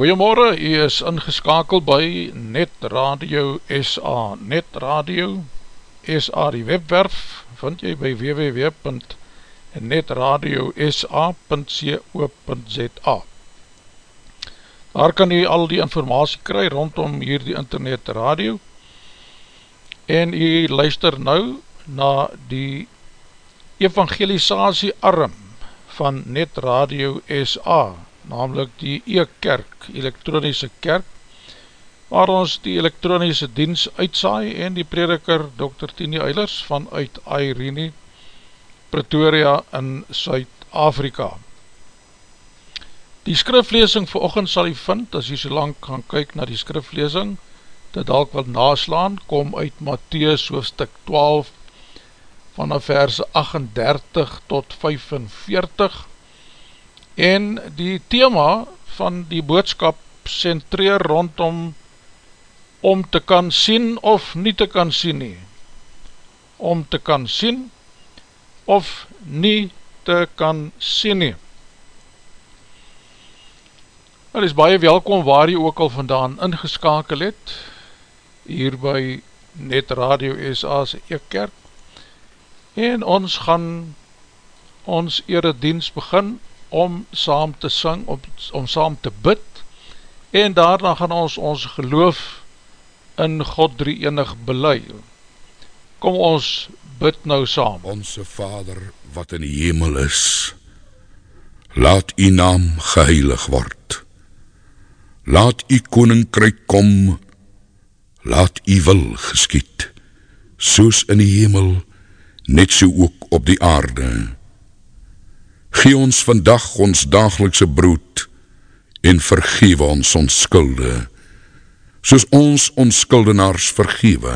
Goeiemorgen, u is ingeskakeld by Net Radio SA. Net Radio SA, die webwerf, vind jy by www.netradiosa.co.za Daar kan jy al die informatie kry rondom hier die internet radio. En jy luister nou na die evangelisatie arm van Net Radio SA namelijk die e-kerk, elektronische kerk, waar ons die elektronische diens uitsaai en die prediker Dr. Tini Eilers vanuit Airene, Pretoria in Suid-Afrika. Die skriflesing vir ochend sal jy vind, as jy so lang gaan kyk na die skriflesing, dit dalk wat naslaan, kom uit Matthäus hoofdstuk 12, vanaf verse 38 tot 45, en die thema van die boodskap centreer rondom om te kan sien of nie te kan sien nie. Om te kan sien of nie te kan sien nie. Het is baie welkom waar jy ook al vandaan ingeskakel het, hier by Net Radio SA's Eekkerk, en ons gaan ons eredienst begin om saam te sing, om, om saam te bid, en daarna gaan ons ons geloof in God drie enig belei. Kom ons bid nou saam. Onse Vader wat in die hemel is, laat u naam geheilig word. Laat u koninkryk kom, laat u wil geskiet, soos in die hemel, net so ook op die aarde. Gee ons vandag ons dagelikse brood en vergewe ons ons skulde, soos ons ons skuldenaars vergewe.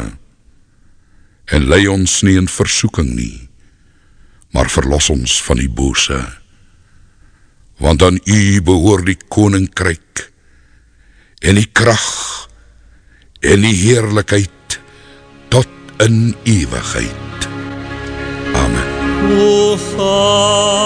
En lei ons nie in versoeking nie, maar verlos ons van die bose. Want aan u behoor die koninkryk en die kracht en die heerlijkheid tot in eeuwigheid. Amen. O Vader,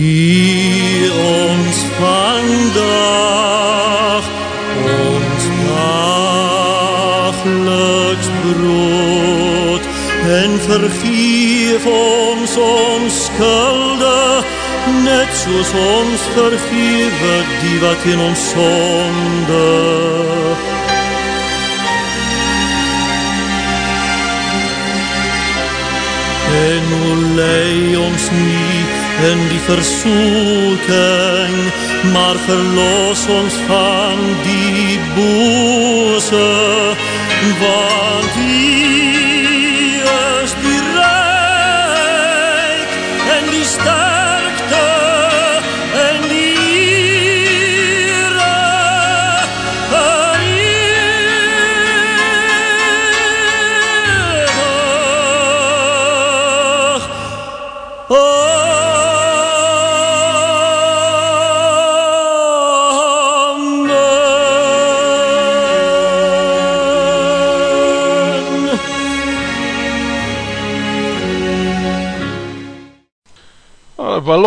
Gee ons vandag ons dagelijks brood en vergeef ons ons skulde net soos ons vergewe die wat in ons sonde. En o lei ons nie in die versoeking, maar verlos ons van die bose, want U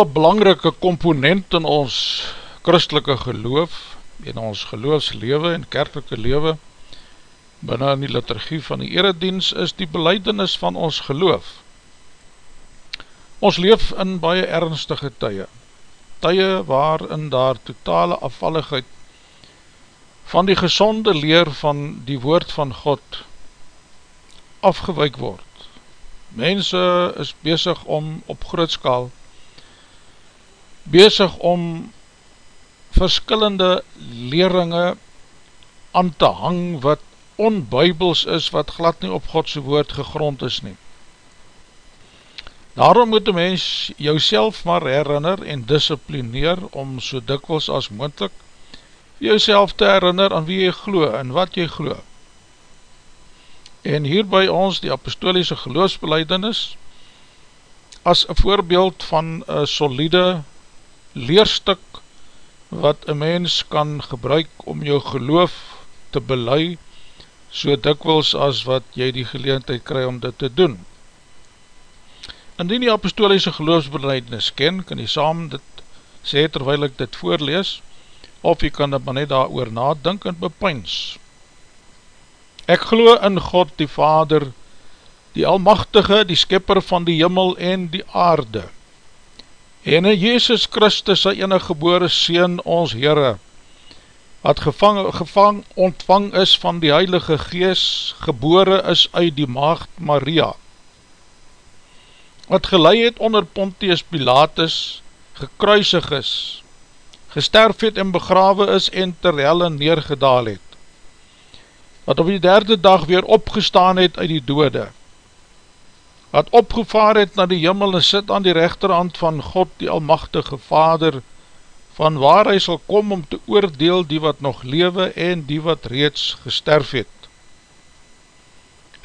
Wel een belangrike component in ons christelike geloof, in ons geloofslewe en kerkelike lewe, binnen in die liturgie van die eredienst is die beleidenis van ons geloof. Ons leef in baie ernstige tye, tye waarin daar totale afvalligheid van die gezonde leer van die woord van God afgeweik word. Mense is bezig om op grootskaal, bezig om verskillende leringe aan te hang wat onbybels is, wat glad nie op Godse woord gegrond is nie. Daarom moet die mens jou maar herinner en disciplineer om so dikwels as moendlik jou te herinner aan wie jy glo en wat jy glo. En hier by ons die apostoliese geloofsbeleidings as een voorbeeld van een solide leerstuk wat een mens kan gebruik om jou geloof te belei so dikwils as wat jy die geleentheid kry om dit te doen. Indien die apostoliese geloofsbeleidings ken, kan jy saam dit sê terwijl ek dit voorlees, of jy kan dit maar net daar oor nadink en bepyns. Ek glo in God die Vader, die Almachtige, die Skipper van die Himmel en die Aarde, en in Jezus Christus, sy enige gebore Seen, ons Heere, wat gevang, gevang ontvang is van die Heilige Gees, gebore is uit die Maagd Maria, wat gelei het onder Pontius Pilatus, gekruisig is, gesterf het en begrawe is en ter helle neergedaal het, wat op die derde dag weer opgestaan het uit die dode, wat opgevaar het na die jimmel en sit aan die rechterhand van God, die almachtige Vader, van waar hy sal kom om te oordeel die wat nog lewe en die wat reeds gesterf het.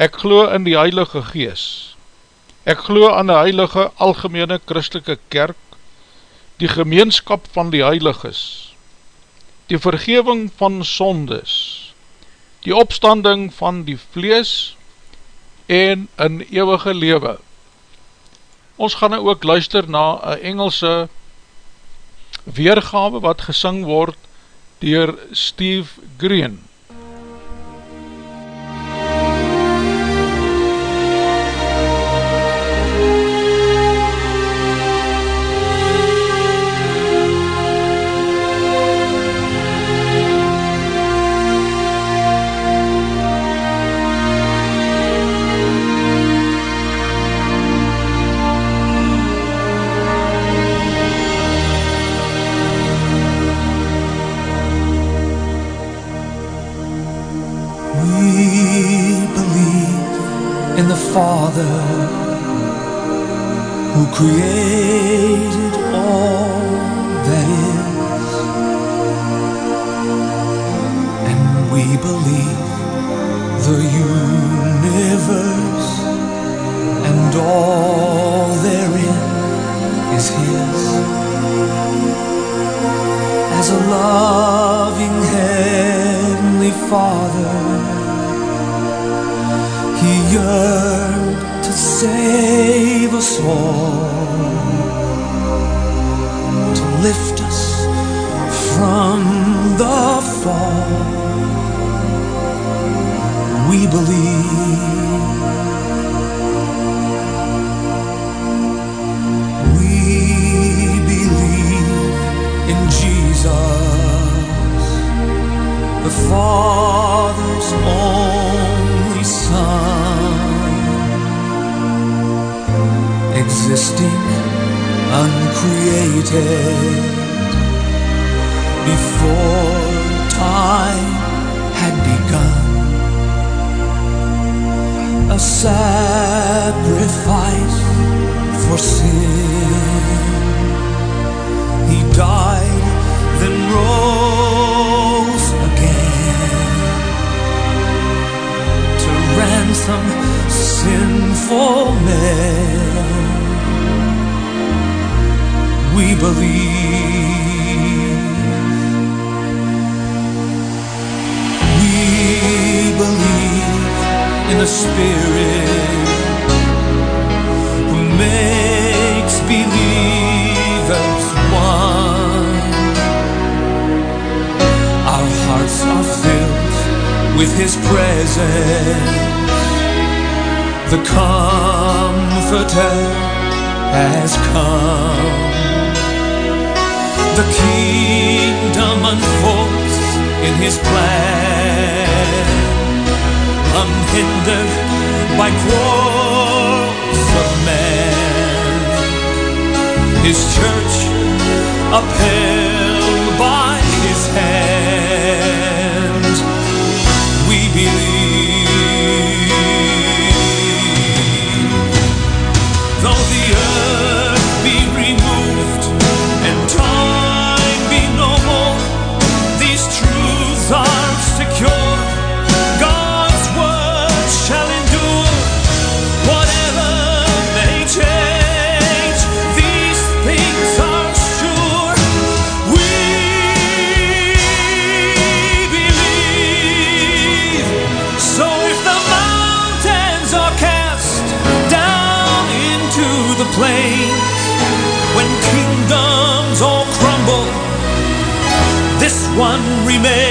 Ek glo in die Heilige Gees, ek glo aan die Heilige Algemene Christelike Kerk, die gemeenskap van die heiliges, die vergeving van sondes, die opstanding van die vlees en in eeuwige lewe. Ons gaan nou ook luister na een Engelse weergawe wat gesing word dier Steve Green. Created all that is, and we believe the universe and all therein is His. As a loving Heavenly Father He yearned to save us all, lift us from the fall. We believe. We believe in Jesus, the Father's only Son. existing uncreated before time had begun. A sacrifice for sin. Believe. We believe in the Spirit who makes believers one. Our hearts are filled with His presence. The Comforter has come. The kingdom unfolds in His plan, unhindered by quarrels of man. His church upheld dime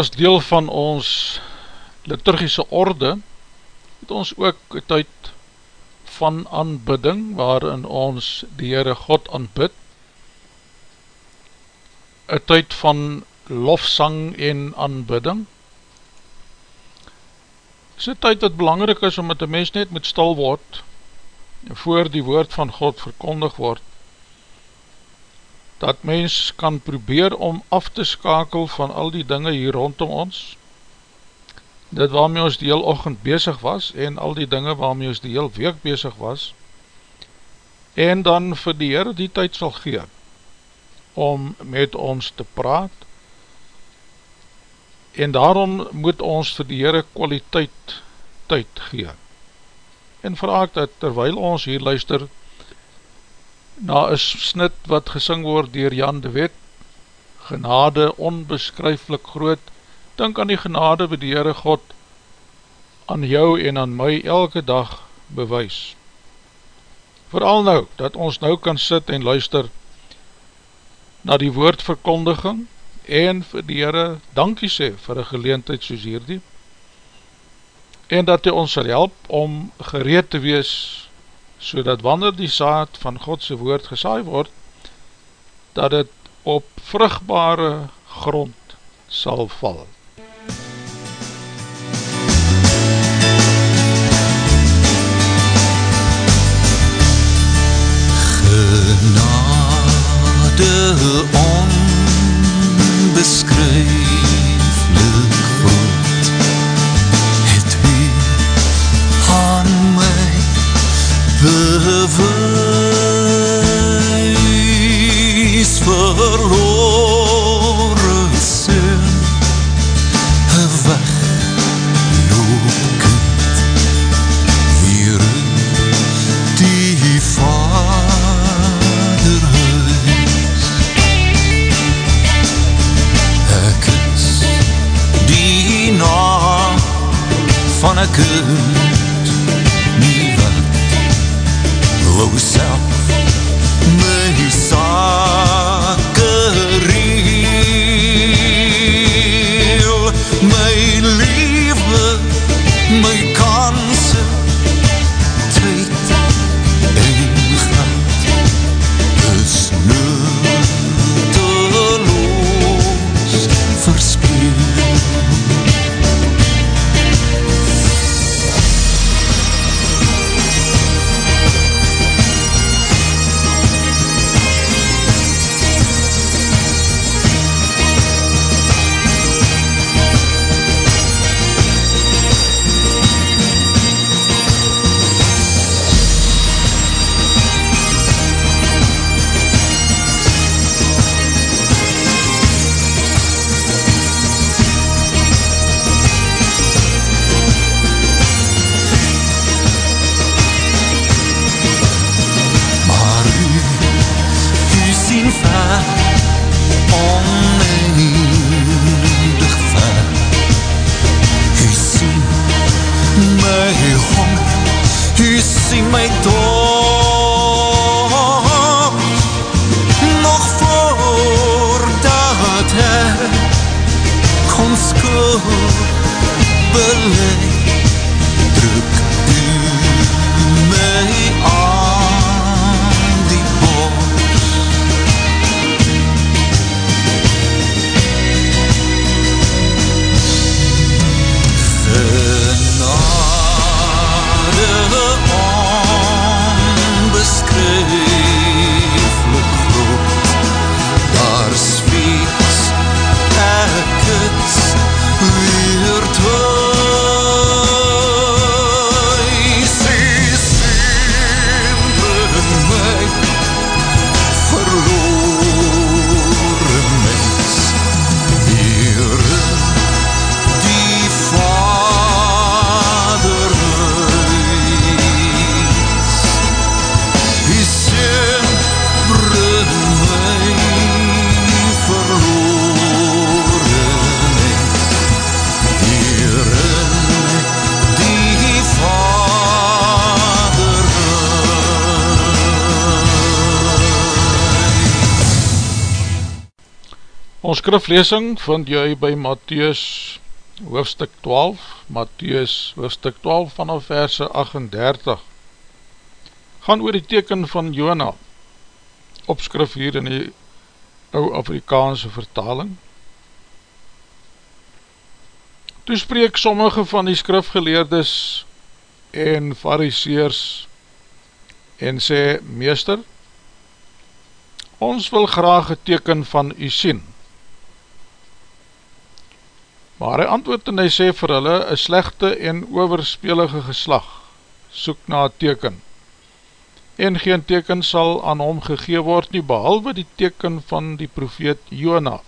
as deel van ons liturgische orde, het ons ook een tyd van aanbidding, waarin ons die Heere God aanbid, een tyd van lofsang en aanbidding, is een tyd wat belangrijk is, omdat die mens net moet stil word, en voor die woord van God verkondig word, dat mens kan probeer om af te skakel van al die dinge hier rondom ons, dit waarmee ons die heel ochend bezig was, en al die dinge waarmee ons die heel week bezig was, en dan vir die Heer die tyd sal gee, om met ons te praat, en daarom moet ons vir die Heere kwaliteit tyd gee. En vraag dat terwyl ons hier luister, na een snit wat gesing word dier Jan de Wet, genade onbeskryflik groot, dink aan die genade wat die Heere God aan jou en aan my elke dag bewys. Vooral nou, dat ons nou kan sit en luister na die woordverkondiging en vir die Heere dankie sê vir een geleentheid soos hierdie en dat hy ons sal help om gereed te wees so dat wanneer die saad van Godse woord gesaai word, dat het op vrugbare grond sal val. Van skriflesing vind jy by Matthäus hoofstuk 12, Matthäus hoofstuk 12 vanaf verse 38, gaan oor die teken van Jona, opskrif hier in die ou Afrikaanse vertaling. Toe spreek sommige van die skrifgeleerdes en fariseers en sê, Meester, ons wil graag een teken van u sien. Maar hy antwoord en hy sê vir hulle, een slechte en overspelige geslag, soek na teken, en geen teken sal aan hom gegee word nie, behalwe die teken van die profeet Jona.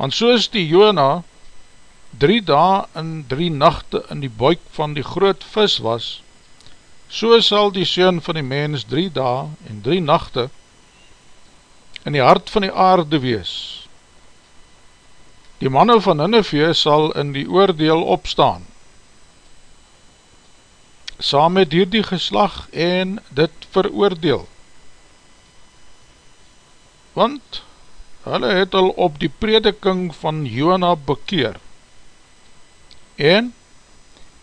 Want soos die Jona drie dae en drie nachte in die buik van die groot vis was, so sal die Seun van die mens drie dae en drie nachte in die hart van die aarde wees. Die manne van Nineveh sal in die oordeel opstaan, saam met hierdie geslag en dit veroordeel. Want hulle het al op die prediking van Jona bekeer, en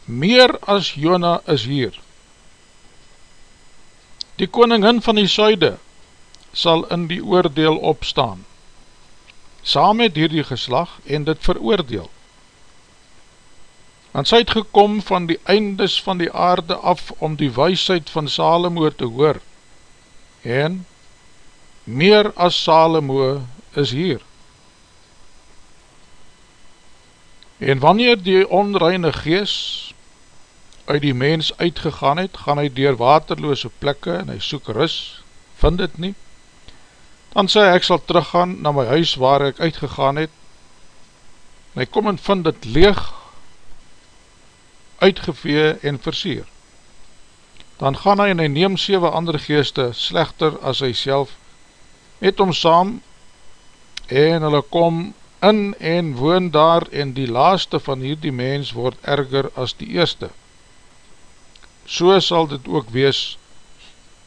meer as Jona is hier. Die koningin van die suide sal in die oordeel opstaan, saam met hierdie geslag en dit veroordeel. Want sy het gekom van die eindes van die aarde af om die weisheid van Salomo te hoor, en meer as Salomo is hier. En wanneer die onreine gees uit die mens uitgegaan het, gaan hy dier waterloose plekke en hy soek rus, vind het nie, dan sê ek sal teruggaan na my huis waar ek uitgegaan het, en hy kom en vind het leeg, uitgevee en versier. Dan gaan hy en hy neem 7 andere geeste slechter as hy self, met hom saam, en hulle kom in en woon daar, en die laaste van hierdie mens word erger as die eerste. So sal dit ook wees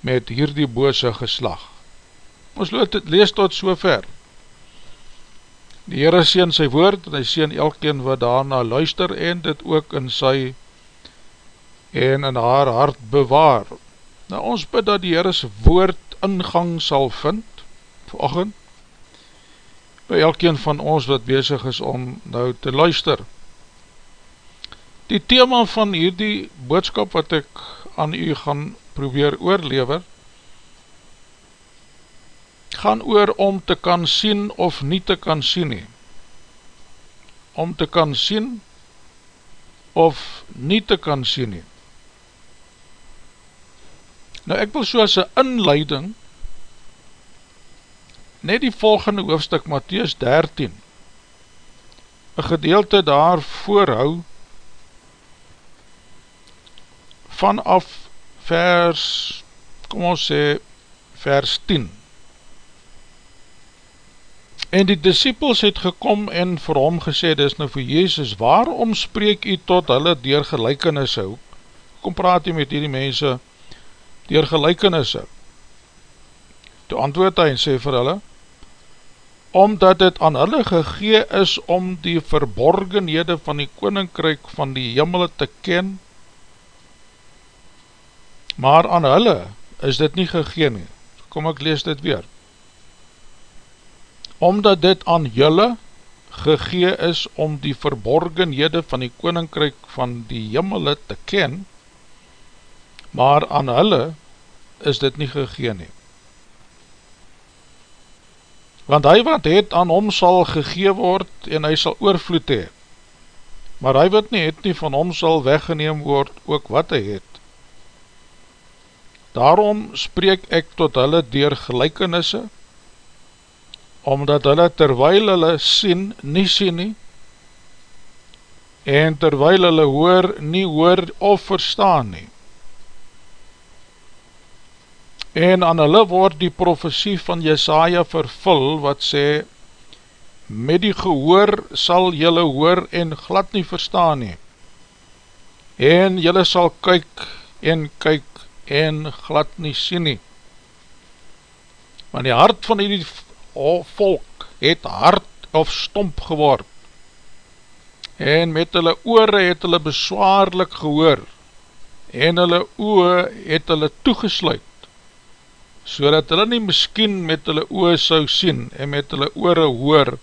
met hierdie bose geslag. Ons lees tot so ver. Die Heere sien sy woord, en hy sien elkeen wat daarna luister, en dit ook in sy en in haar hart bewaar. Nou ons bid dat die Heere sy woord ingang sal vind, vanochtend, by elkeen van ons wat bezig is om nou te luister. Die thema van hierdie boodskap wat ek aan u gaan probeer oorlever, gaan oor om te kan sien of nie te kan sien nie. Om te kan sien of nie te kan sien nie. Nou ek wil so as een inleiding net die volgende hoofstuk Matthäus 13 een gedeelte daar voorhou vanaf vers kom ons sê vers 10 en die disciples het gekom en vir hom gesê dis nou vir Jezus waarom spreek u tot hulle dier gelijkenisse kom praat hy met hierdie mense dier gelijkenisse. Toe antwoord hy en sê vir hulle, omdat het aan hulle gegee is om die verborgenhede van die koninkryk van die jimmel te ken, maar aan hulle is dit nie gegee nie. Kom ek lees dit weer. Omdat dit aan julle gegee is om die verborgenhede van die koninkryk van die jimmel te ken, maar aan hulle is dit nie gegee nie. Want hy wat het aan hom sal gegee word en hy sal oorvloed hee, maar hy wat nie het nie van hom sal weggeneem word ook wat hy het. Daarom spreek ek tot hulle dier gelijkenisse, omdat hulle terwijl hulle sien, nie sien nie, en terwijl hulle hoor, nie hoor of verstaan nie. En aan hulle word die profesie van Jesaja vervul, wat sê, met die gehoor sal julle hoor en glad nie verstaan nie, en julle sal kyk en kyk en glad nie sien nie. Want die hart van die volk het hard of stomp geword. En met hulle oore het hulle beswaarlik gehoor. En hulle oe het hulle toegesluit. So dat hulle nie miskien met hulle oe sou sien en met hulle oore hoor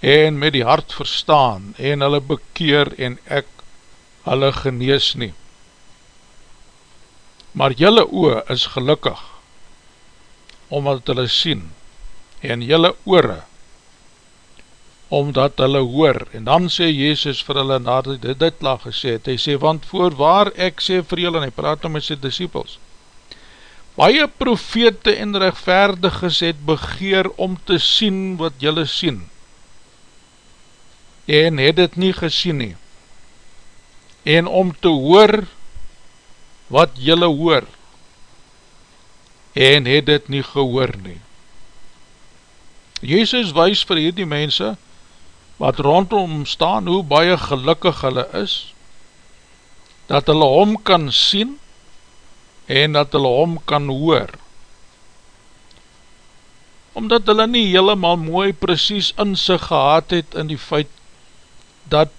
en met die hart verstaan en hulle bekeer en ek hulle genees nie. Maar julle oe is gelukkig omdat hulle sien en jylle oore, omdat hulle hoor, en dan sê Jezus vir hulle, nadat hy dit laag gesê hy sê, want voor waar ek sê vir jylle, en hy praat om met sy disciples, baie profete en rechtvaardiges het begeer om te sien wat jylle sien, en het het nie gesien nie, en om te hoor wat jylle hoor, en het het nie gehoor nie. Jezus wees vir hierdie mense wat rondom staan hoe baie gelukkig hulle is dat hulle hom kan sien en dat hulle hom kan hoor. Omdat hulle nie helemaal mooi precies in sig gehad het in die feit dat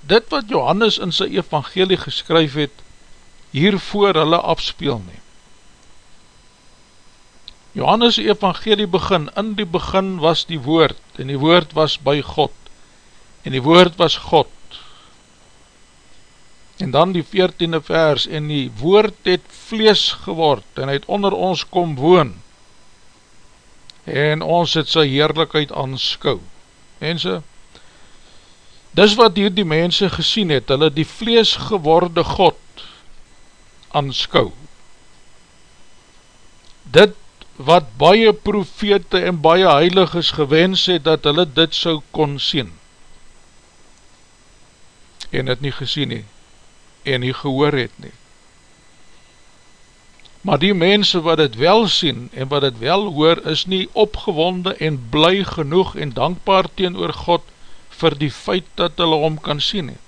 dit wat Johannes in sy evangelie geskryf het hiervoor hulle afspeel neem Johannes evangelie begin, in die begin was die woord, en die woord was by God, en die woord was God. En dan die veertiende vers, en die woord het vlees geword, en het onder ons kom woon, en ons het sy heerlijkheid aanskou. Mense, dis wat hier die mense gesien het, hulle die vlees geworde God aanskou. Dit wat baie profete en baie heiliges gewens het, dat hulle dit so kon sien, en het nie gesien nie, en nie gehoor het nie. Maar die mense wat het wel sien, en wat het wel hoor, is nie opgewonde en bly genoeg en dankbaar teen oor God, vir die feit dat hulle om kan sien nie.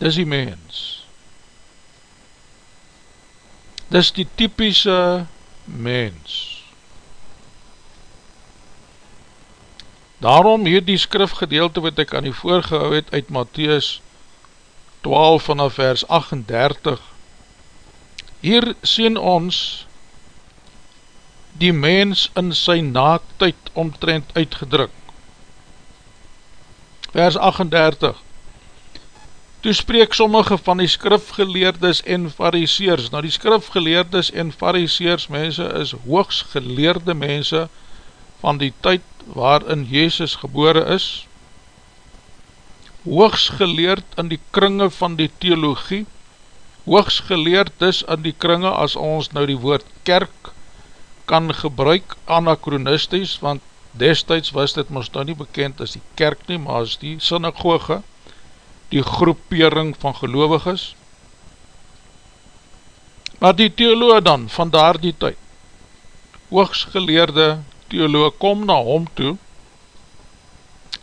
Dis die mens. Dis die typische mens. Daarom hier die skrifgedeelte wat ek aan die voorgehou het uit Matthäus 12 vanaf vers 38 Hier sien ons die mens in sy naaktheid omtrent uitgedruk. Vers 38 Toe spreek sommige van die skrifgeleerdes en fariseers. Nou die skrifgeleerdes en fariseers mense is hoogsgeleerde mense van die tyd waarin Jezus gebore is. Hoogsgeleerd in die kringe van die theologie. Hoogsgeleerd is in die kringe as ons nou die woord kerk kan gebruik anachronisties, want destijds was dit ons nou nie bekend as die kerk nie, maar as die synagoge die groepering van gelovig is, maar die theoloog dan, van daar die tyd, hoogsgeleerde theoloog, kom na hom toe,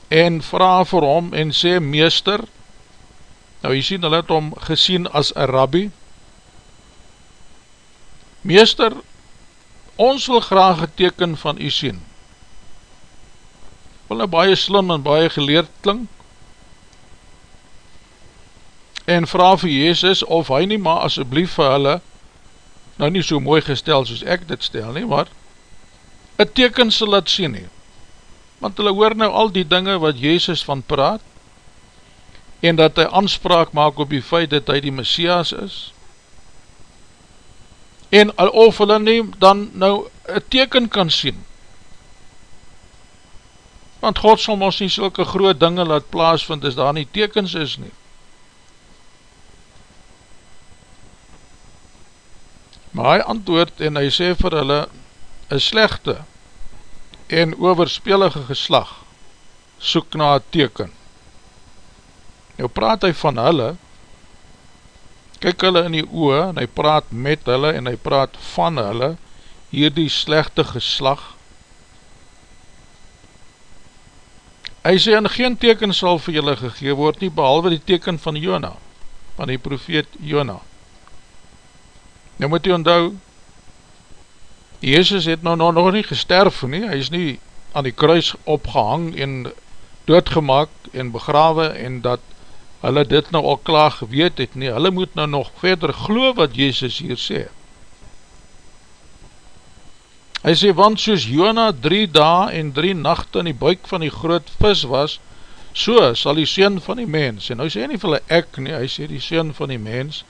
en vraag vir hom, en sê, meester, nou jy sien, hulle het hom gesien as een rabbi, Meester, ons wil graag een teken van u sien. Wil nou baie slim en baie geleerd klink, en vraag vir Jezus of hy nie maar asjeblief vir hulle, nou nie so mooi gestel soos ek dit stel nie, maar een teken sal laat sien nie. Want hulle hoor nou al die dinge wat Jezus van praat, en dat hy anspraak maak op die feit dat hy die Messias is, en of hulle nie dan nou een teken kan sien. Want God sal ons nie sulke groot dinge laat plaas vind, as daar nie tekens is nie. Maar hy antwoord en hy sê vir hulle, een slechte en overspelige geslag soek na een teken. Nou praat hy van hulle, kyk hulle in die oe, en hy praat met hulle, en hy praat van hulle, hier die slechte geslag. Hy sê, en geen teken sal vir julle gegeen word nie, behalwe die teken van Jona, van die profeet Jona. Nou moet jy onthou, Jezus het nou nog, nog nie gesterf nie, hy is nie aan die kruis opgehang en doodgemaak en begrawe en dat hulle dit nou al klaar geweet het nie, hulle moet nou nog verder glo wat Jezus hier sê. Hy sê, want soos Jona drie dae en drie nachte in die buik van die groot vis was, so sal die Seen van die mens, en nou sê nie vir hulle ek nie, hy sê die Seen van die mens,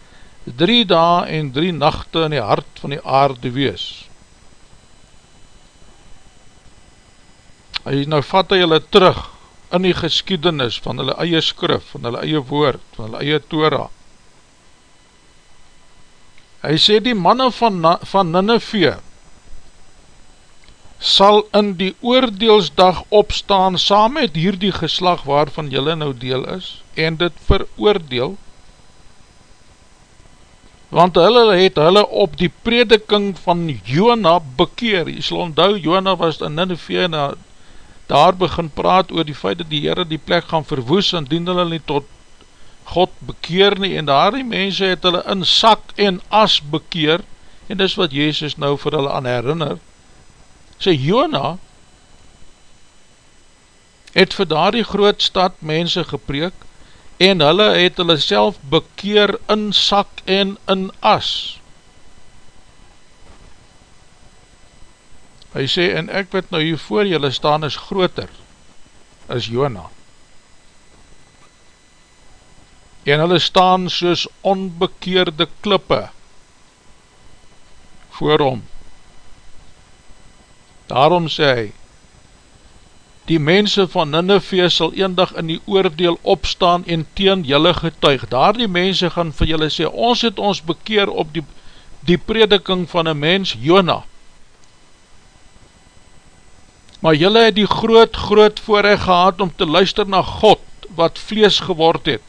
drie dae en drie nachte in die hart van die aarde wees. Hy nou vat hy hulle terug in die geskiedenis van hulle eie skrif, van hulle eie woord, van hulle eie Torah. Hy sê die manne van, van Nineveh sal in die oordeelsdag opstaan saam met hierdie geslag waarvan julle nou deel is en dit veroordeel want hulle het hulle op die prediking van Jona bekeer, jy sal onthou, Jona was in Nineveh en daar begin praat oor die feit dat die Heere die plek gaan verwoes en dien hulle nie tot God bekeer nie. En daar die mense het hulle in sak en as bekeer. En dis wat Jezus nou vir hulle aan herinner. Sê Jona het vir daar die groot stad mense gepreek en hulle het hulle self bekeer in sak en in as. Hy sê, en ek weet nou hier voor julle staan is groter as Jona. En hulle staan soos onbekeerde klippe voor hom. Daarom sê hy, Die mense van Nineveh sal eendag in die oordeel opstaan en teen julle getuig. Daar die mense gaan vir julle sê, ons het ons bekeer op die, die prediking van een mens, Jona. Maar julle het die groot, groot voorrecht gehad om te luister na God, wat vlees geword het,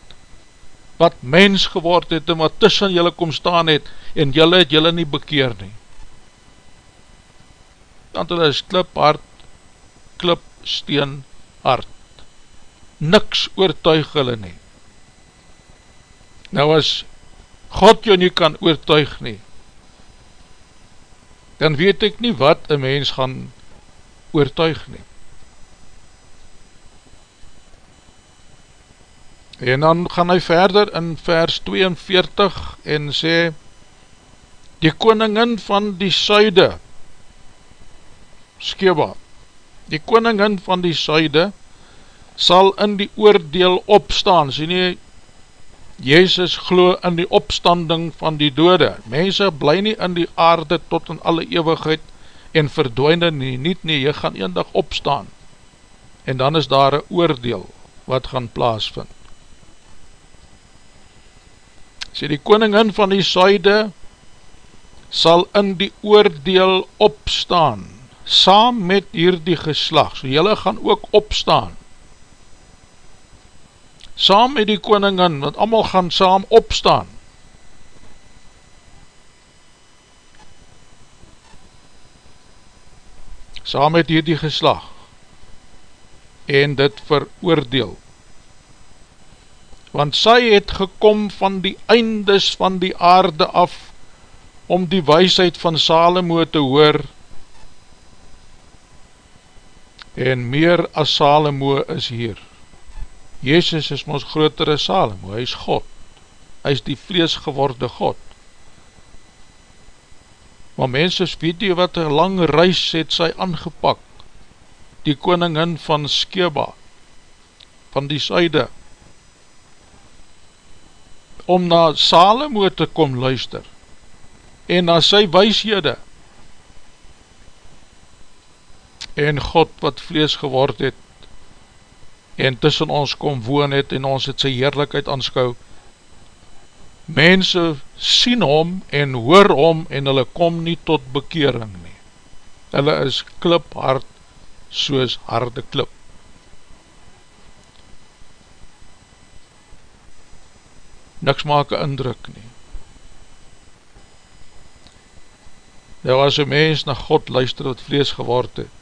wat mens geword het en wat tussen julle kom staan het, en julle het julle nie bekeer nie. Want hulle is klip hard, klip steen hart. Niks oortuig hulle nie. Nou as God jou nie kan oortuig nie, dan weet ek nie wat een mens gaan oortuig nie. En dan gaan hy verder in vers 42 en sê, die koningin van die suide, Skeba, die koningin van die suide sal in die oordeel opstaan, sê nie, Jezus glo in die opstanding van die dode, mense bly nie in die aarde tot in alle eeuwigheid en verdwijne nie, niet nie, jy gaan een dag opstaan, en dan is daar een oordeel wat gaan plaasvind. Sê die koningin van die suide sal in die oordeel opstaan, saam met hierdie geslag, so jylle gaan ook opstaan, saam met die koningin, want allemaal gaan saam opstaan, saam met hierdie geslag, en dit veroordeel, want sy het gekom van die eindes van die aarde af, om die weisheid van Salomo te hoor en meer as Salomo is hier. Jezus is ons grotere Salomo, hy is God, hy is die vlees geworde God. Maar mense weet nie wat een lang reis het sy aangepak, die koningin van Skeba, van die syde, om na Salomo te kom luister, en na sy weishede en God wat vlees geword het en tussen ons kom woon het en ons het sy heerlijkheid aanskou. Mense sien hom en hoor hom en hulle kom nie tot bekering nie. Hulle is klip hard soos harde klip. Niks maak een indruk nie. Nou as een mens na God luister wat vlees geword het,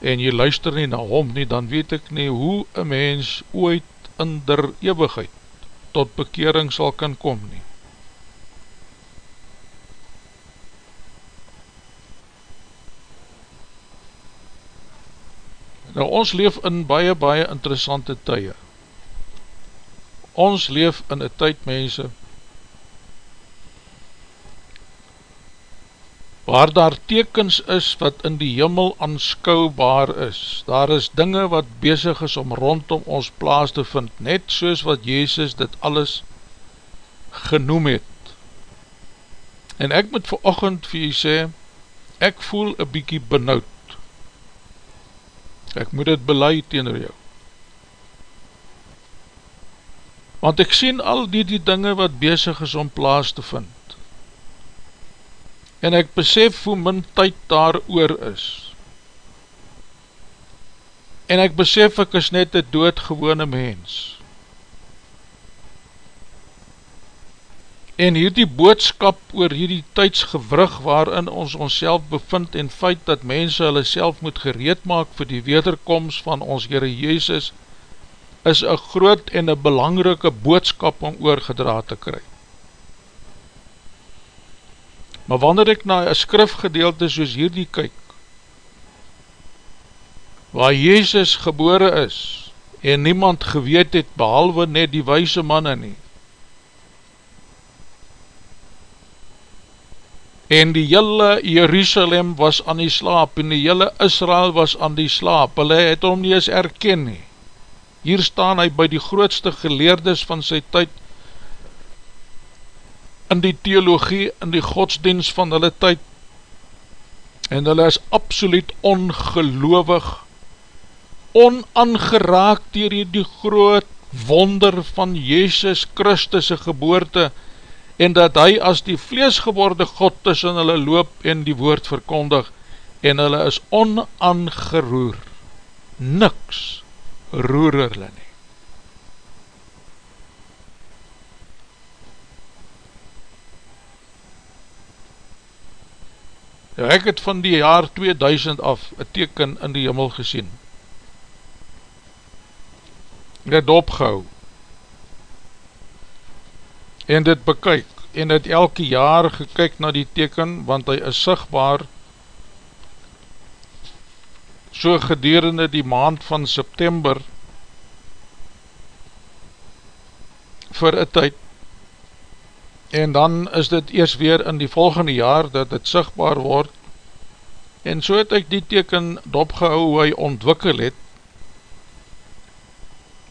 en jy luister nie na hom nie, dan weet ek nie hoe een mens ooit in der eeuwigheid tot bekering sal kan kom nie. Nou ons leef in baie baie interessante tye. Ons leef in een tyd mense, waar daar tekens is wat in die jimmel aanskouwbaar is. Daar is dinge wat bezig is om rondom ons plaas te vind, net soos wat Jezus dit alles genoem het. En ek moet vir ochend vir jy sê, ek voel een bykie benauwd. Ek moet het beleid tegen jou. Want ek sien al die die dinge wat bezig is om plaas te vind en ek besef hoe min tyd daar oor is. En ek besef ek is net een doodgewone mens. En hierdie boodskap oor hierdie tydsgewrug waarin ons ons bevind en feit dat mense hulle self moet gereed maak vir die wederkomst van ons Heere Jezus is een groot en een belangrike boodskap om oorgedra te kry. Maar wanneer ek na een skrifgedeelte soos hierdie kyk, waar Jezus gebore is, en niemand geweet het, behalwe net die wijse manne nie, en die hele Jerusalem was aan die slaap, en die hele Israel was aan die slaap, hulle het hom nie eens erken nie. Hier staan hy by die grootste geleerdes van sy tyd, in die theologie, in die godsdienst van hulle tyd, en hulle is absoluut ongeloofig, onaangeraakt dier die groot wonder van Jezus Christus' geboorte, en dat hy as die vleesgeworde God tussen hulle loop en die woord verkondig, en hulle is onaangeroer, niks roer hulle nie. Ja, ek het van die jaar 2000 af een teken in die jimmel gesien. Ek het opgehou. En dit bekyk. En het elke jaar gekyk na die teken, want hy is sigtbaar so gedurende die maand van September vir een tyd en dan is dit eers weer in die volgende jaar dat het sigtbaar word. En so het ek die teken dopgehou hoe hy ontwikkel het.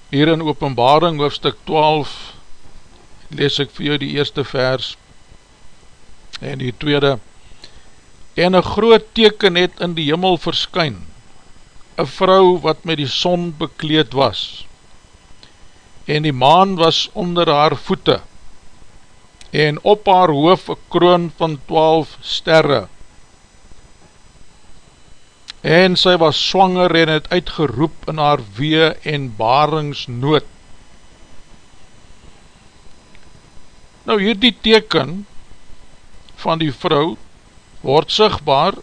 Hier in openbaring hoofstuk 12 lees ek vir jou die eerste vers en die tweede. En een groot teken het in die jimmel verskyn. Een vrou wat met die son bekleed was. En die maan was onder haar voete en op haar hoof een kroon van twaalf sterre. En sy was swanger en het uitgeroep in haar wee en baringsnood. Nou hier die teken van die vrou word sigtbaar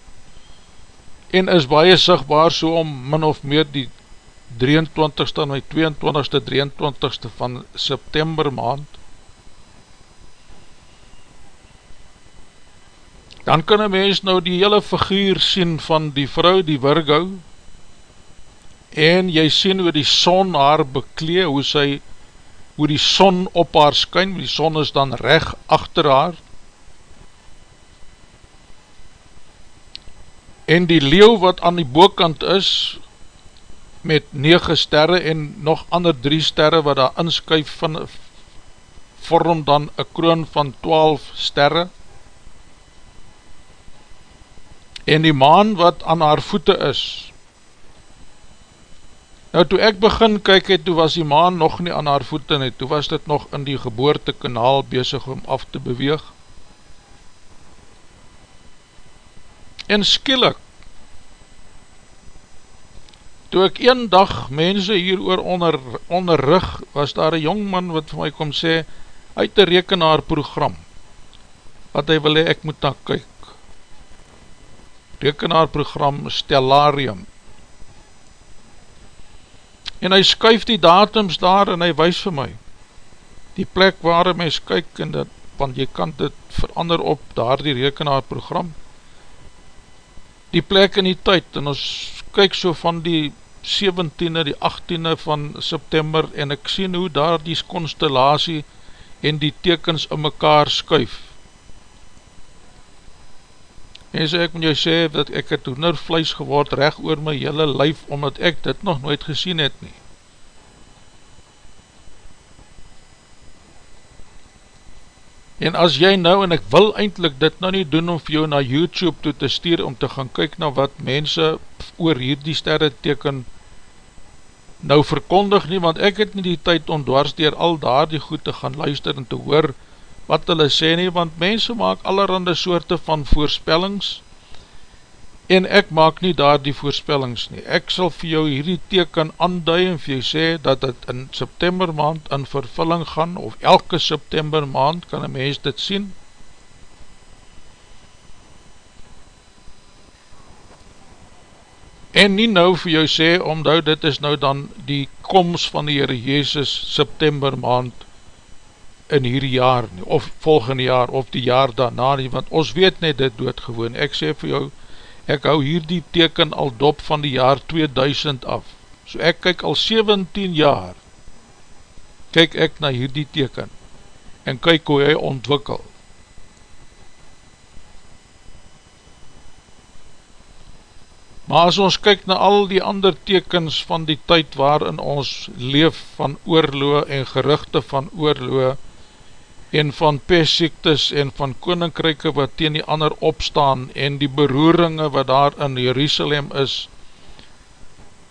en is baie sigtbaar so om min of meer die 23ste en my 22ste, 23ste van September maand dan kan een mens nou die hele figuur sien van die vrou, die Virgo, en jy sien hoe die son haar beklee, hoe sy, hoe die son op haar skyn, die son is dan recht achter haar, en die leeuw wat aan die boekant is, met 9 sterre en nog ander 3 sterre wat daar inskuif van, vorm dan een kroon van 12 sterre, en die maan wat aan haar voete is. Nou toe ek begin kyk het, toe was die maan nog nie aan haar voete nie, toe was dit nog in die geboortekanaal bezig om af te beweeg. En skielik, toe ek een dag mense hier oor onder, onderrug, was daar een jongman wat vir my kom sê, uit die rekenaarprogram, wat hy wil hee, ek moet na kyk rekenaarprogram Stellarium. En hy skuif die datums daar en hy wees vir my die plek waar hy mys kyk en dat, want jy kan dit verander op daar die rekenaarprogram. Die plek in die tyd en ons kyk so van die 17e, die 18e van September en ek sien hoe daar die constellatie en die tekens in mekaar skuif En so ek moet jou sê, dat ek het hoendervlees geword recht oor my hele lyf, omdat ek dit nog nooit gesien het nie. En as jy nou, en ek wil eindelijk dit nou nie doen om vir jou na YouTube toe te stuur, om te gaan kyk na wat mense oor hierdie sterre teken nou verkondig nie, want ek het nie die tyd om dwars dier al daar die goed te gaan luister en te hoor, wat hulle sê nie, want mense maak allerhande soorte van voorspellings, en ek maak nie daar die voorspellings nie. Ek sal vir jou hierdie teken aanduid en vir jou sê, dat het in September maand in vervulling gaan, of elke September maand kan een mens dit sien, en nie nou vir jou sê, omdat dit is nou dan die komst van die Heere Jezus September maand in hierdie jaar nie, of volgende jaar, of die jaar daarna nie, want ons weet net dit doodgewoon, ek sê vir jou, ek hou hierdie teken al dop van die jaar 2000 af, so ek kyk al 17 jaar, kyk ek na hierdie teken, en kyk hoe hy ontwikkel, Maar as ons kyk na al die ander tekens van die tyd waarin ons leef van oorloe en geruchte van oorloe, en van pestsiektes en van koninkryke wat teen die ander opstaan en die beroeringe wat daar in Jerusalem is.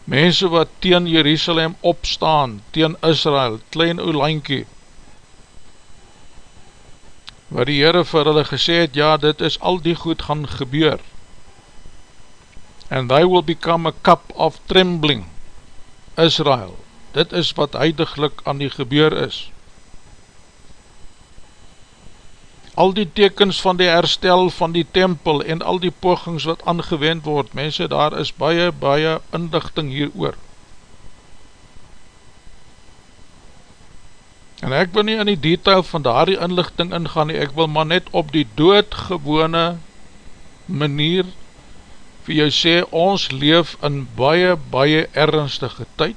Mense wat teen Jerusalem opstaan teen Israel, klein ouleinkie waar die Heere vir hulle gesê het ja dit is al die goed gaan gebeur. And they will become a cup of trembling Israel, dit is wat huidiglik aan die gebeur is al die tekens van die herstel van die tempel en al die pogings wat aangewend word, mense, daar is baie, baie inlichting hier oor. En ek wil nie in die detail van daar die inlichting ingaan nie, ek wil maar net op die doodgewone manier vir jou sê, ons leef in baie, baie ernstige tyd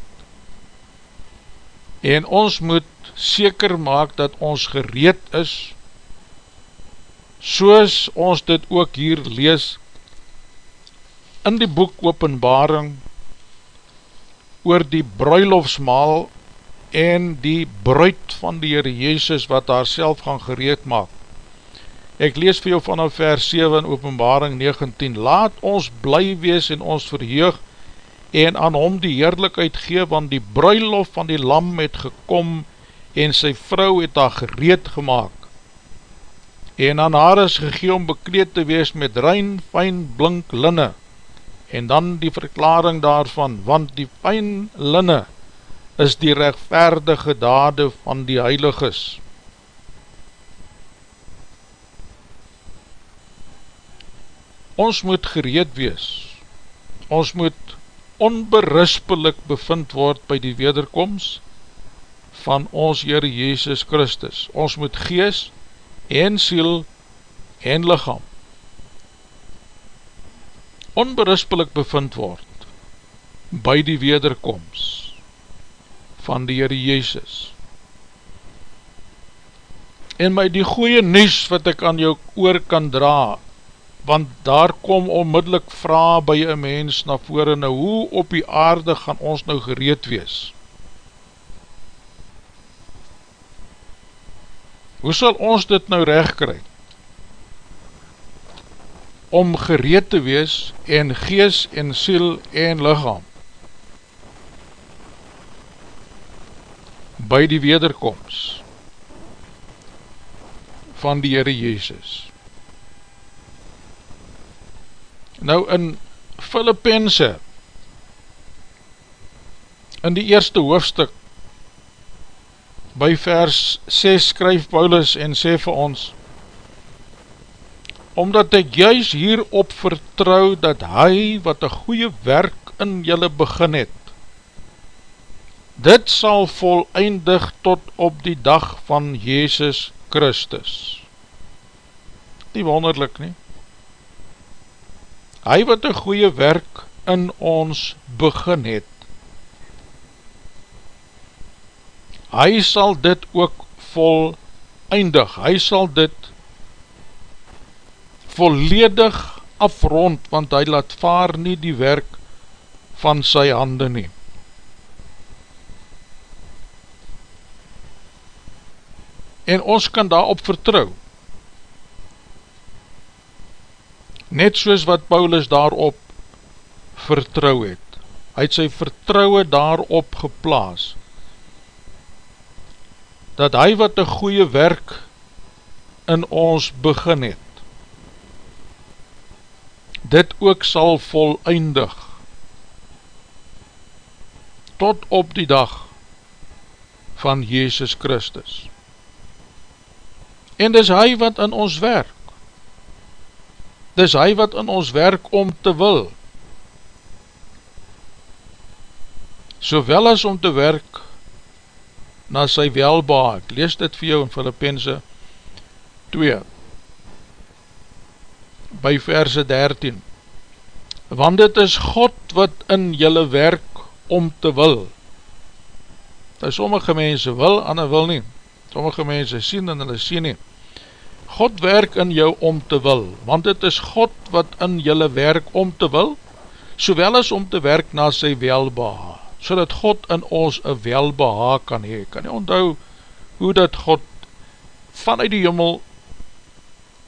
en ons moet seker maak dat ons gereed is soos ons dit ook hier lees in die boek openbaring oor die bruilofsmaal en die bruid van die Heere Jezus wat daar self gaan gereed maak. Ek lees vir jou vanaf vers 7 in openbaring 19, laat ons bly wees en ons verheug en aan hom die heerlijkheid gee, want die bruilof van die lam het gekom en sy vrou het daar gereed gemaakt en aan haar is gegee om bekleed te wees met rein, fijn, blink linne, en dan die verklaring daarvan, want die fijn linne is die rechtvaardige dade van die heiliges. Ons moet gereed wees, ons moet onberispelik bevind word by die wederkomst van ons Heere Jezus Christus. Ons moet geest en siel en lichaam onberispelik bevind word by die wederkomst van die Heere Jezus. En my die goeie nies wat ek aan jou oor kan dra, want daar kom onmiddellik vraag by een mens na vore, nou hoe op die aarde gaan ons nou gereed wees? Hoe sal ons dit nou recht kry? Om gereed te wees en gees en siel en lichaam by die wederkomst van die Heere Jezus. Nou in Filippense, in die eerste hoofdstuk, by vers 6 skryf Paulus en sê vir ons, omdat ek juist hierop vertrouw dat hy wat een goeie werk in julle begin het, dit sal volleindig tot op die dag van Jezus Christus. Nie wonderlik nie. Hy wat een goeie werk in ons begin het, hy sal dit ook volleindig, hy sal dit volledig afrond, want hy laat vaar nie die werk van sy hande neem. en ons kan daarop vertrouw. Net soos wat Paulus daarop vertrouw het. Hy het sy vertrouwe daarop geplaas. Dat hy wat een goeie werk in ons begin het. Dit ook sal voleindig. Tot op die dag van Jezus Christus en dis hy wat in ons werk. Dis hy wat in ons werk om te wil. Sowel as om te werk na sy welbaar. Ek lees dit vir jou in Filippense 2 by verse 13 Want dit is God wat in jylle werk om te wil. Nou sommige mense wil, ander wil nie. Sommige mense sien en hulle sien nie. God werk in jou om te wil, want het is God wat in julle werk om te wil, sowel as om te werk na sy welbeha, so dat God in ons een welbeha kan hee. Kan jy onthou hoe dat God vanuit die jimmel,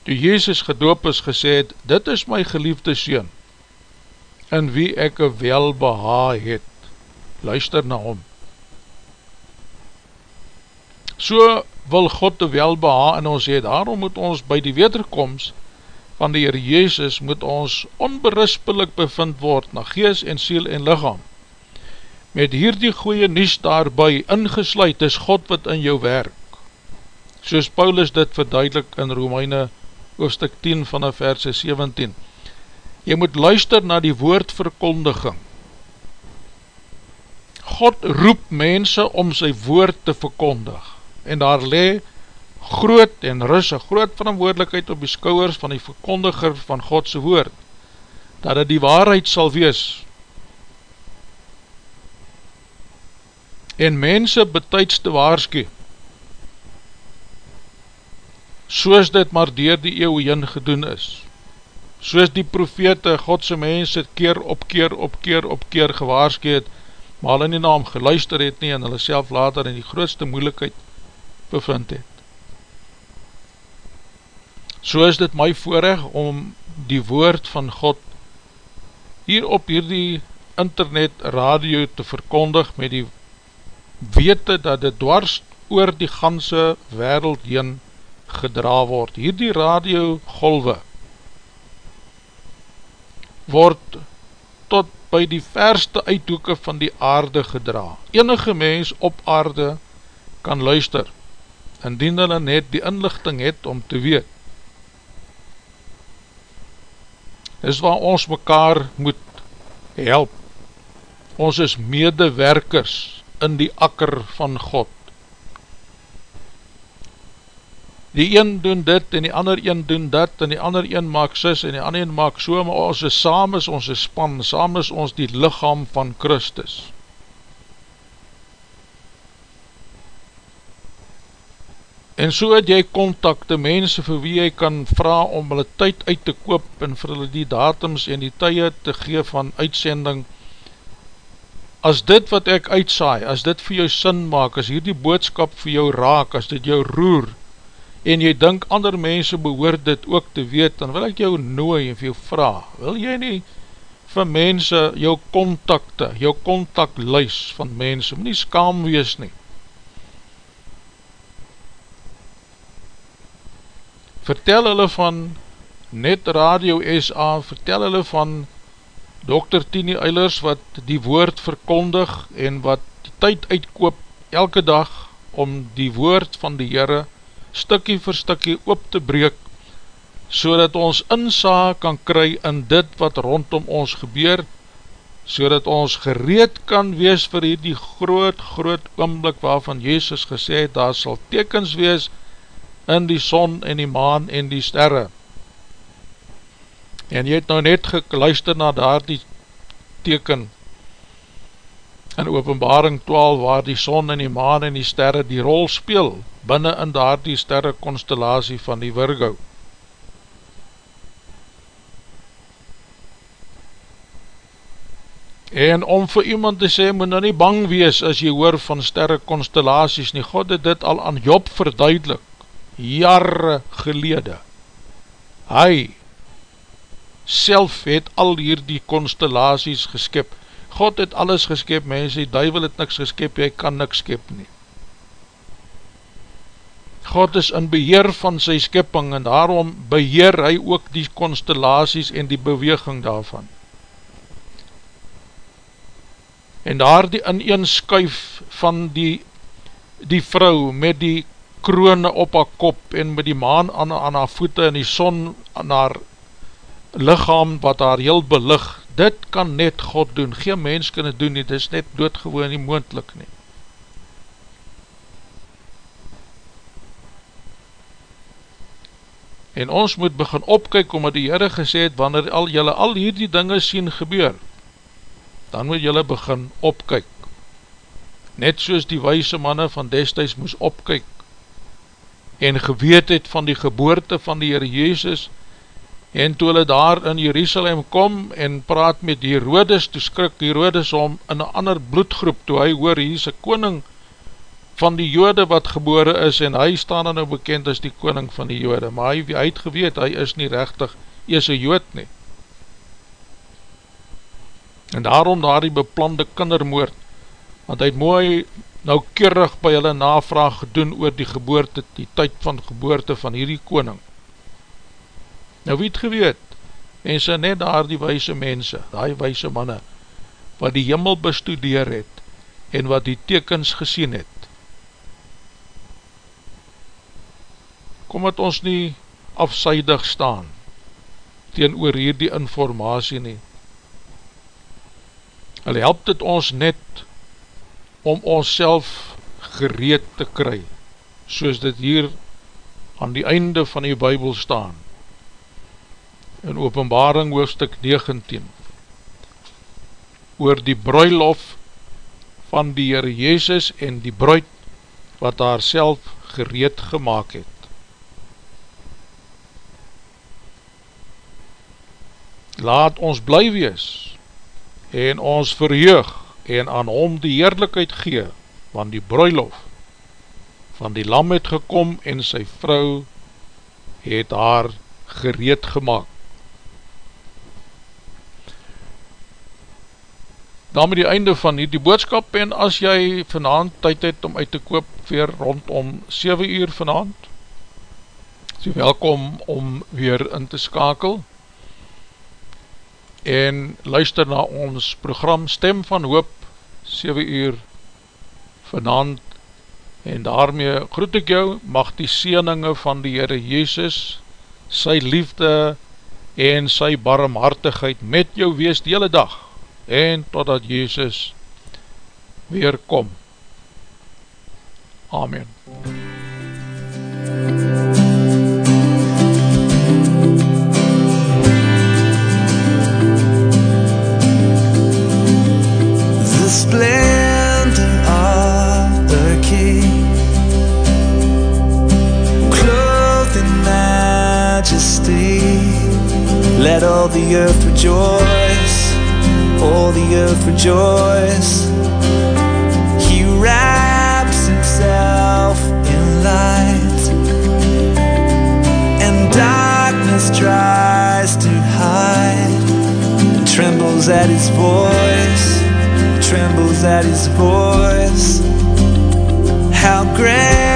toe Jezus gedoop is gesê het, dit is my geliefde Seen, in wie ek een welbeha het. Luister na hom. So wil God te welbeha in ons het, daarom moet ons by die wederkomst van die Heer Jezus moet ons onberispelik bevind word na gees en siel en lichaam. Met hierdie goeie nies daarby ingesluid is God wat in jou werk. Soos Paulus dit verduidelik in Romeine hoofdstuk 10 van verse 17. Jy moet luister na die woordverkondiging. God roep mense om sy woord te verkondig en daar le groot en rus, een groot verantwoordelikheid op die skouwers van die verkondiger van Godse woord, dat het die waarheid sal wees. En mense betuids te waarskie, soos dit maar dier die eeuw heen gedoen is, soos die profete Godse mense keer op keer op keer op keer gewaarskie het, maar hulle nie naam geluister het nie en hulle self later in die grootste moeilikheid bevind het. So is dit my voorrecht om die woord van God hier op hierdie internet radio te verkondig met die wete dat dit dwars oor die ganse wereld heen gedra word. Hierdie radio golwe word tot by die verste uithoeke van die aarde gedra. Enige mens op aarde kan luister indien hulle net die inlichting het om te weet. Dis waar ons mekaar moet help. Ons is medewerkers in die akker van God. die een doen dit en die ander een doen dit en die ander een maak sis en die ander een maak so, maar ons is saam is ons is span, saam is ons die lichaam van Christus. En so het jy contacte mense vir wie jy kan vraag om hulle tyd uit te koop en vir hulle die datums en die tye te gee van uitsending. As dit wat ek uitsaai, as dit vir jou sin maak, as hier die boodskap vir jou raak, as dit jou roer, en jy dink ander mense behoor dit ook te weet, dan wil ek jou nooi en vir jou vraag, wil jy nie vir mense jou contacte, jou contactluis van mense, moet nie skaam wees nie. Vertel hulle van Net Radio SA, vertel hulle van Dr. Tini Eilers wat die woord verkondig en wat die tyd uitkoop elke dag om die woord van die Heere stikkie vir stikkie op te breek, so dat ons insa kan kry in dit wat rondom ons gebeur, so dat ons gereed kan wees vir die groot, groot oomblik waarvan Jezus gesê het, daar sal tekens wees in die son en die maan en die sterre. En jy het nou net gekluister na daar die teken in openbaring 12 waar die son en die maan en die sterre die rol speel binnen in daar die sterre constellatie van die Virgo. En om vir iemand te sê, moet nou nie bang wees as jy hoor van sterre constellaties nie, God het dit al aan Job verduidelik, jare gelede. Hy self het al hier die constellaties geskip, God het alles geskep, mense, die duivel het niks geskep, jy kan niks skep nie. God is in beheer van sy skipping en daarom beheer hy ook die constellaties en die beweging daarvan. En daar die in een skuif van die, die vrou met die kroone op haar kop en met die maan aan, aan haar voete en die son aan haar lichaam wat haar heel belig dit kan net God doen, geen mens kan het doen nie, dit is net doodgewoon nie moendlik nie. En ons moet begin opkyk, omdat die Heere gesê het, wanneer al jylle al hierdie dinge sien gebeur, dan moet jylle begin opkyk. Net soos die wijse manne van destijds moes opkyk, en geweet het van die geboorte van die Heere Jezus, En toe hulle daar in Jerusalem kom en praat met Herodes, toe skrik Herodes om in een ander bloedgroep, toe hy hoor, hy is een koning van die jode wat gebore is, en hy staan dan nou bekend as die koning van die jode, maar hy, hy het geweet, hy is nie rechtig, hy is een jood nie. En daarom daar die beplande kindermoord, want hy het mooi noukeurig by hulle navraag gedoen oor die geboorte, die tyd van geboorte van hierdie koning. Nou wie het geweet? En sy net daar die wijse mense, die wijse manne, wat die jimmel bestudeer het, en wat die tekens gesien het. Kom het ons nie afseidig staan, teen oor hier die informatie nie. Hulle helpt het ons net, om ons self gereed te kry, soos dit hier aan die einde van die bybel staan in openbaring hoofdstuk 19 oor die bruilof van die Heere Jezus en die bruid wat haar self gereed gemaakt het. Laat ons bly wees en ons verheug en aan hom die heerlijkheid gee, want die bruilof van die lam het gekom en sy vrou het haar gereed gemaakt. Dan met die einde van die boodskap en as jy vanavond tyd het om uit te koop weer rondom 7 uur vanavond is jy welkom om weer in te skakel en luister na ons program Stem van Hoop 7 uur vanavond en daarmee groet ek jou mag die sieninge van die Heere Jezus sy liefde en sy barmhartigheid met jou wees die hele dag en totdat Jezus weer kom. Amen. The splendor of the King Clothed in majesty Let all the earth rejoice all the earth rejoice. He wraps himself in light, and darkness tries to hide. Trembles at his voice, trembles at his voice. How great